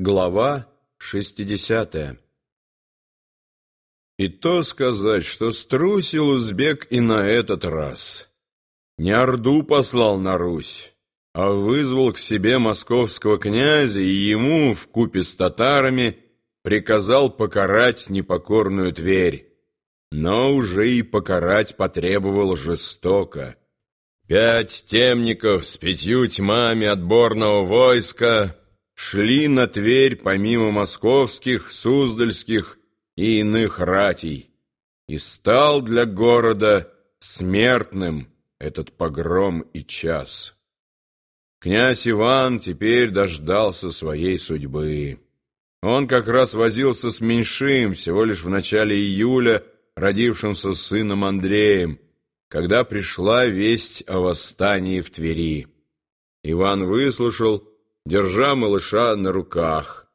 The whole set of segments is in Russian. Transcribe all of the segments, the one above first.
Глава 60 И то сказать, что струсил узбек и на этот раз. Не Орду послал на Русь, а вызвал к себе московского князя и ему, в купе с татарами, приказал покарать непокорную Тверь. Но уже и покарать потребовал жестоко. Пять темников с пятью тьмами отборного войска шли на Тверь помимо московских, суздальских и иных ратей, и стал для города смертным этот погром и час. Князь Иван теперь дождался своей судьбы. Он как раз возился с Меньшим всего лишь в начале июля, родившимся сыном Андреем, когда пришла весть о восстании в Твери. Иван выслушал держа малыша на руках.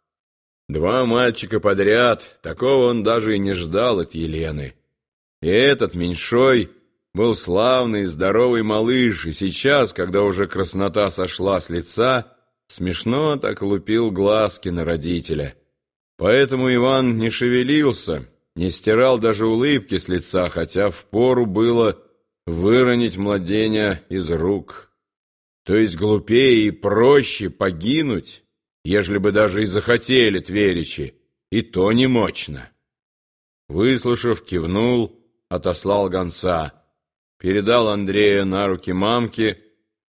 Два мальчика подряд, такого он даже и не ждал от Елены. И этот меньшой был славный, здоровый малыш, и сейчас, когда уже краснота сошла с лица, смешно так лупил глазки на родителя. Поэтому Иван не шевелился, не стирал даже улыбки с лица, хотя впору было выронить младеня из рук». То есть глупее и проще погинуть, ежели бы даже и захотели тверичи, и то не мощно. Выслушав, кивнул, отослал гонца, передал Андрея на руки мамке,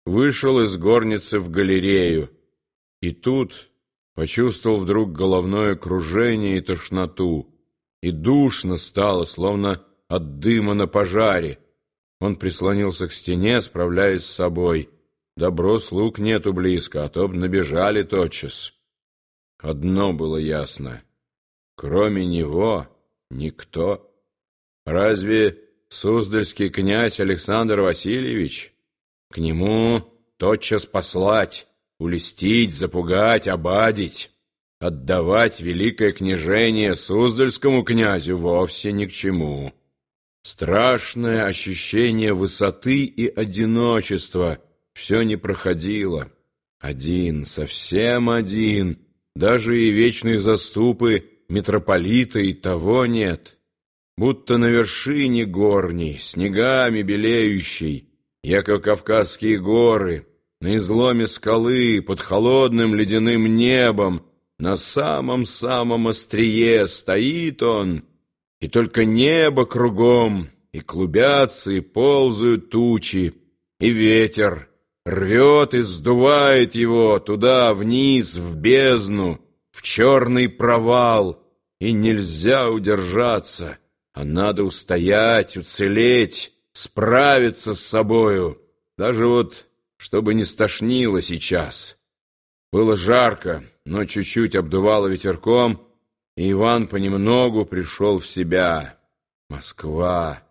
вышел из горницы в галерею. И тут почувствовал вдруг головное кружение и тошноту, и душно стало, словно от дыма на пожаре. Он прислонился к стене, справляясь с собой — Добро слуг нету близко, а то б набежали тотчас. Одно было ясно. Кроме него никто. Разве Суздальский князь Александр Васильевич? К нему тотчас послать, улестить, запугать, обадить. Отдавать великое княжение Суздальскому князю вовсе ни к чему. Страшное ощущение высоты и одиночества — все не проходило. Один, совсем один, даже и вечные заступы митрополита и того нет. Будто на вершине горней, снегами белеющей, яко Кавказские горы, на изломе скалы, под холодным ледяным небом, на самом-самом острие стоит он, и только небо кругом, и клубятся, и ползают тучи, и ветер — рвет и сдувает его туда, вниз, в бездну, в черный провал, и нельзя удержаться, а надо устоять, уцелеть, справиться с собою, даже вот, чтобы не стошнило сейчас. Было жарко, но чуть-чуть обдувало ветерком, и Иван понемногу пришел в себя. Москва!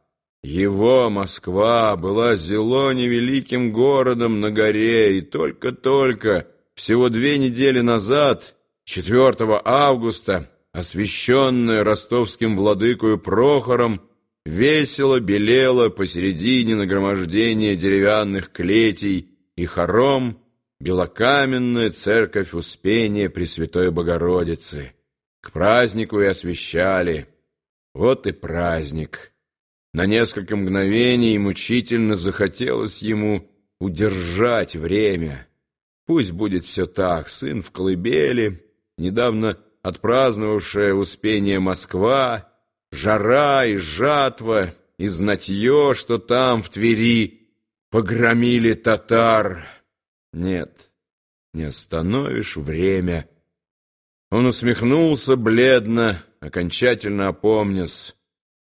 Его Москва была зело невеликим городом на горе, и только-только, всего две недели назад, 4 августа, освященная ростовским владыкою Прохором, весело белела посередине нагромождения деревянных клетей и хором белокаменная церковь Успения Пресвятой Богородицы. К празднику и освящали. Вот и праздник. На несколько мгновений мучительно захотелось ему удержать время. Пусть будет все так, сын в колыбели, недавно отпраздновавшая успение Москва, жара и жатва, и знатье, что там, в Твери, погромили татар. Нет, не остановишь время. Он усмехнулся бледно, окончательно опомнясь.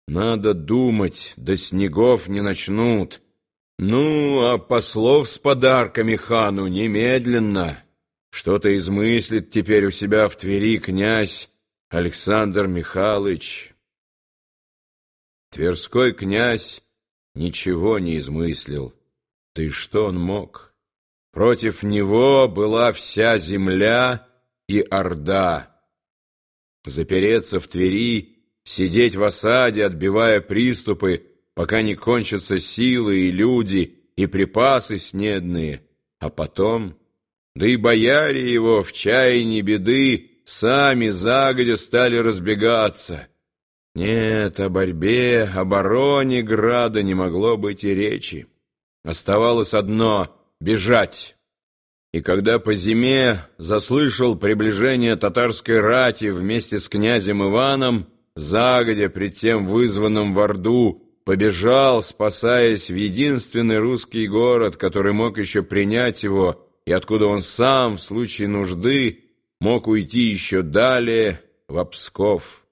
Надо думать, до снегов не начнут. Ну, а послов с подарками хану немедленно. Что-то измыслит теперь у себя в Твери князь Александр Михайлович. Тверской князь ничего не измыслил. И что он мог? Против него была вся земля и орда. Запереться в Твери — сидеть в осаде, отбивая приступы, пока не кончатся силы и люди, и припасы снедные, а потом, да и бояре его в чаянии беды сами загодя стали разбегаться. Нет, о борьбе, обороне града не могло быть и речи. Оставалось одно — бежать. И когда по зиме заслышал приближение татарской рати вместе с князем Иваном, загодя пред тем вызванным в Орду, побежал, спасаясь в единственный русский город, который мог еще принять его, и откуда он сам, в случае нужды, мог уйти еще далее в Псков.